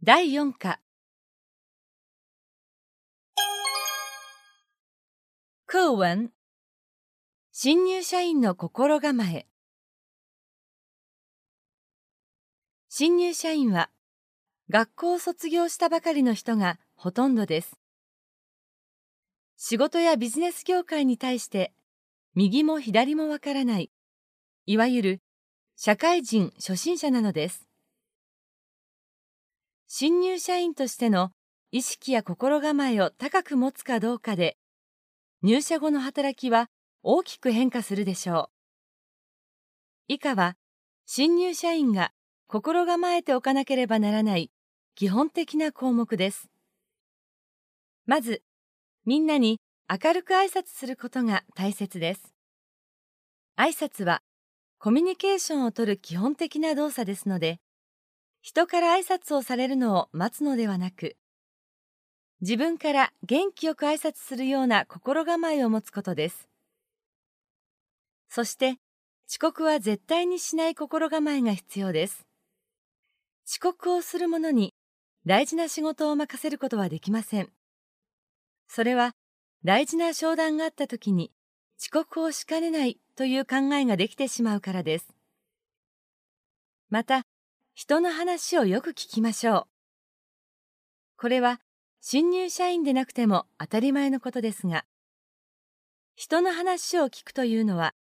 第4課課文新入社員の心構え新入社員は学校を卒業したばかりの人がほとんどです。仕事やビジネス業界に対して右も左もわからない、いわゆる社会人初心者なのです。新入社員としての意識や心構えを高く持つかどうかで、入社後の働きは大きく変化するでしょう。以下は、新入社員が心構えておかなければならない基本的な項目です。まず、みんなに明るく挨拶することが大切です。挨拶はコミュニケーションをとる基本的な動作ですので、人から挨拶をされるのを待つのではなく、自分から元気よく挨拶するような心構えを持つことです。そして、遅刻は絶対にしない心構えが必要です。遅刻をする者に大事な仕事を任せることはできません。それは大事な商談があった時に遅刻をしかねないという考えができてしまうからです。また、人の話をよく聞きましょう。これは新入社員でなくても当たり前のことですが、人の話を聞くというのは、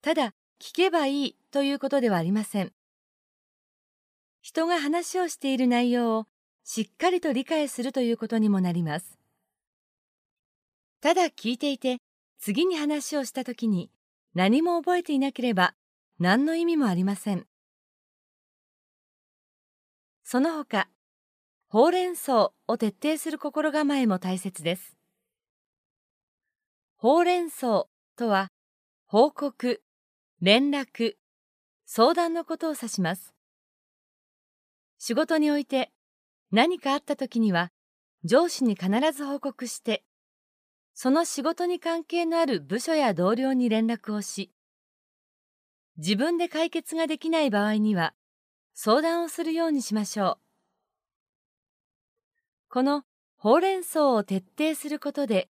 ただ聞けばいいということではありません。人が話をしている内容をしっかりと理解するということにもなります。ただ聞いていて、次に話をしたときに何も覚えていなければ何の意味もありません。その他、ほうれん草を徹底する心構えも大切です。ほうれん草とは、報告、連絡、相談のことを指します。仕事において何かあった時には、上司に必ず報告して、その仕事に関係のある部署や同僚に連絡をし、自分で解決ができない場合には、相談をするようにしましょう。このほうれん草を徹底することで、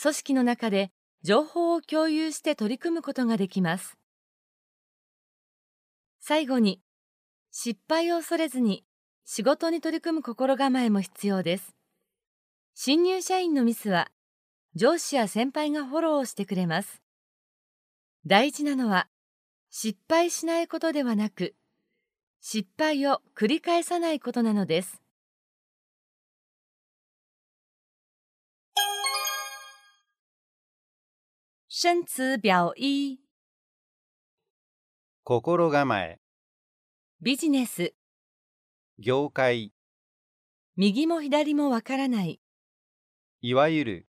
組織の中で情報を共有して取り組むことができます。最後に、失敗を恐れずに仕事に取り組む心構えも必要です。新入社員のミスは、上司や先輩がフォローしてくれます。大事なのは、失敗しないことではなく、失敗を繰り返さないことなのです。生詞表一心構え。ビジネス。業界。右も左もわからない。いわゆる。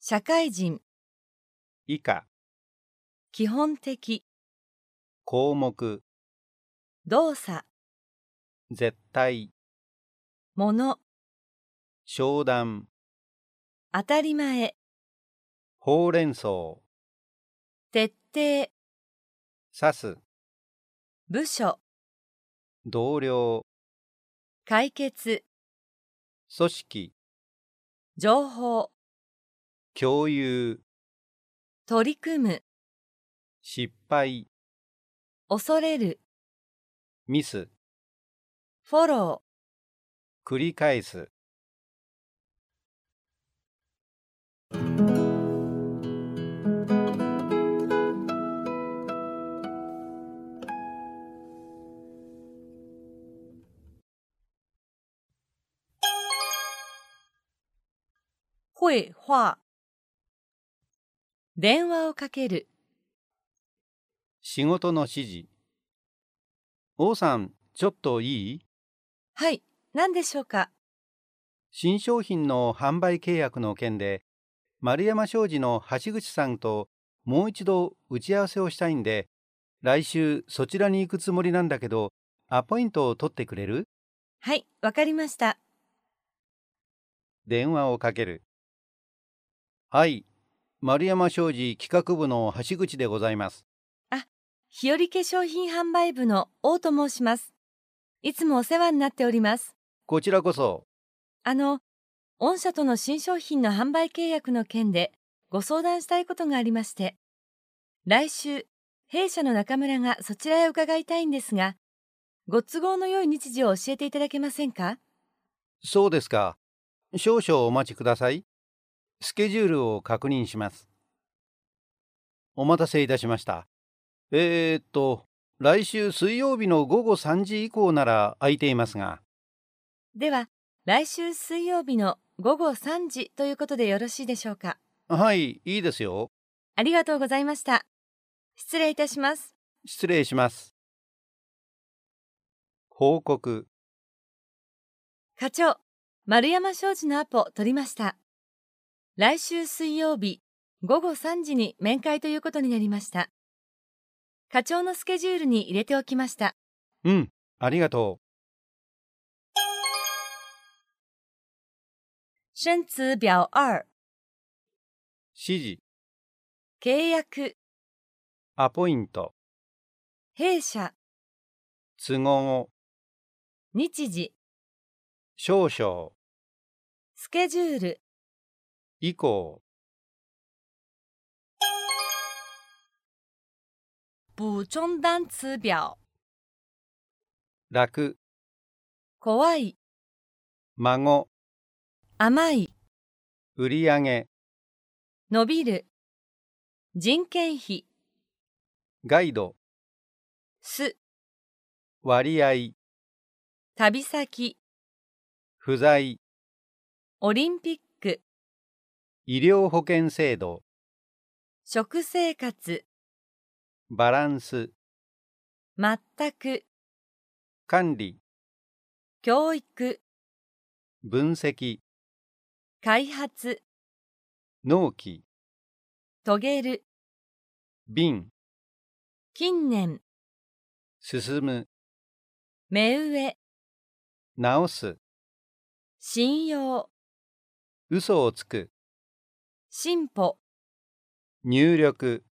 社会人。以下。基本的。項目動作。絶対。もの商談。当たり前。ほうれん草。徹底。指す。部署。同僚。解決。組織。情報。共有。取り組む。失敗。恐れるミス。フォロー。繰り返す。会話。電話をかける。仕事の指示王さんちょっといい？はい何でしょうか？新商品の販売契約の件で丸山商事の橋口さんともう一度打ち合わせをしたいんで来週そちらに行くつもりなんだけどアポイントを取ってくれる？はいわかりました。電話をかける。はい、丸山商事企画部の橋口でございます。あ、日和化粧品販売部の王と申します。いつもお世話になっております。こちらこそ。あの、御社との新商品の販売契約の件でご相談したいことがありまして、来週、弊社の中村がそちらへ伺いたいんですが、ご都合の良い日時を教えていただけませんか？そうですか。少々お待ちください。スケジュールを確認します。お待たせいたしました。えー、っと、来週水曜日の午後3時以降なら空いていますが。では、来週水曜日の午後3時ということでよろしいでしょうか？はい、いいですよ。ありがとうございました。失礼いたします。失礼します。報告。課長、丸山商事のアポ取りました。来週水曜日午後3時に面会ということになりました。課長のスケジュールに入れておきました。うん、ありがとう。生词表二。指示。契約。アポイント。弊社。都合日時。少々。スケジュール。以降補充单詞表。楽。怖い。孫。甘い。売上。伸びる。人件費。ガイド。す。割合。旅先。不在。オリンピック。医療保険制度。食生活バランス。全く。管理。教育。分析。開発。納期。遂げる。便。近年。進む。目上。直す。信用。嘘をつく。進歩。入力